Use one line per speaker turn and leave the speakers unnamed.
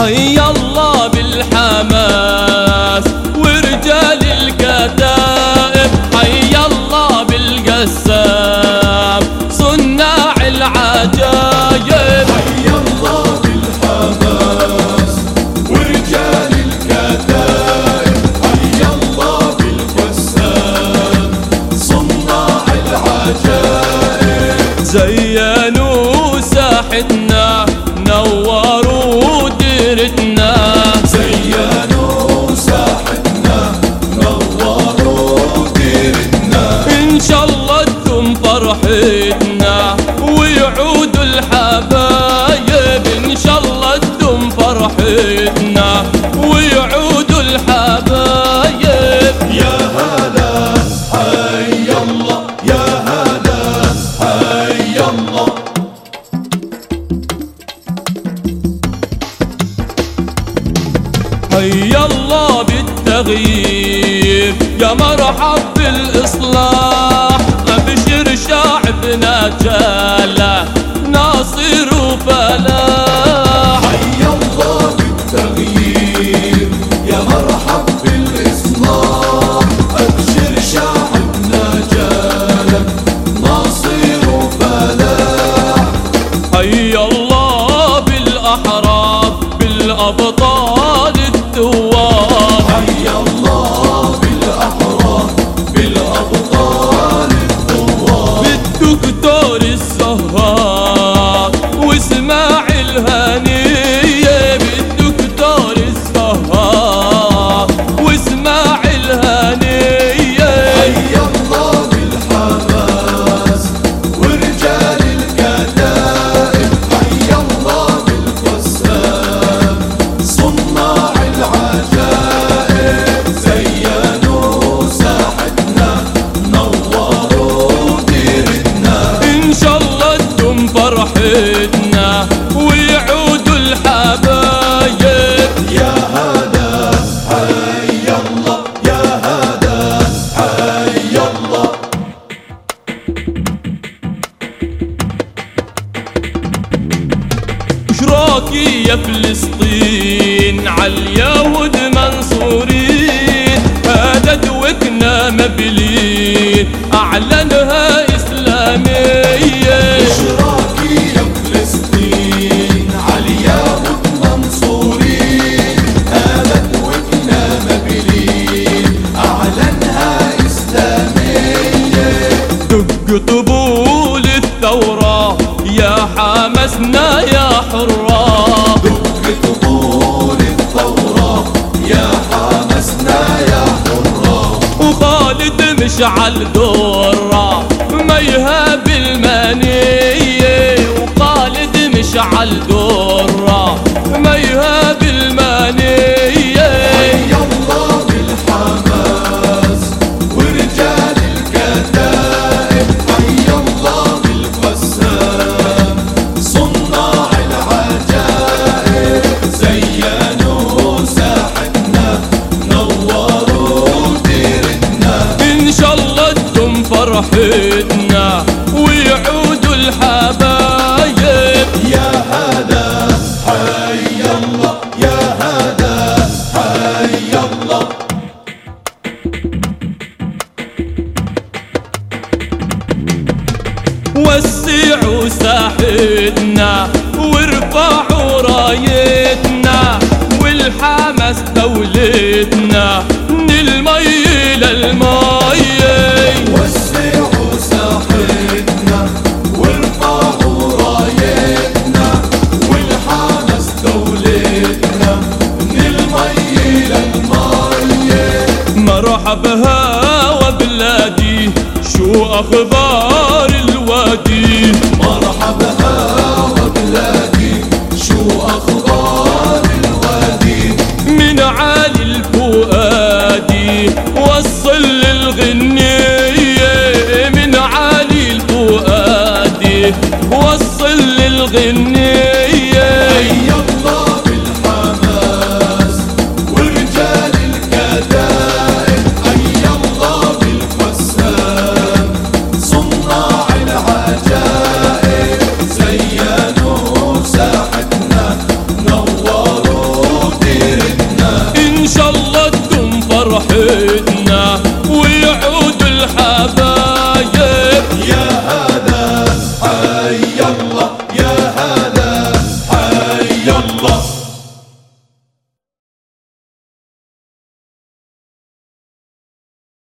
حي الله بالحماس فرحتنا ويعود الحبايب.
يا هلا حي الله يا هلا حي الله.
حي الله بالتغيير يا مرحب
بالإصلاح. أبشر شعبنا
جاله الحبايب
يا هذا حي الله يا هذا حي الله
شراكي يا فلسطين عاليهود حمسنا يا حراه
دق طبول الثورة يا حمسنا يا حرة.
وخالد مشعل درة. ما يهاب المنية. وخالد مشعل درة. فرحتنا ويعود الحبايب.
يا هذا حي الله يا هذا حي الله.
وسعوا ساحتنا وارفعوا رايتنا والحماس دولتنا. مرحبا وبلادي شو أخبار الوادي؟
مرحبا وبلادي شو أخبار الوادي؟
من عالي الفؤادي وصل للغنية من عالي الفؤادي وصل للغنية
يلا يا
هلا.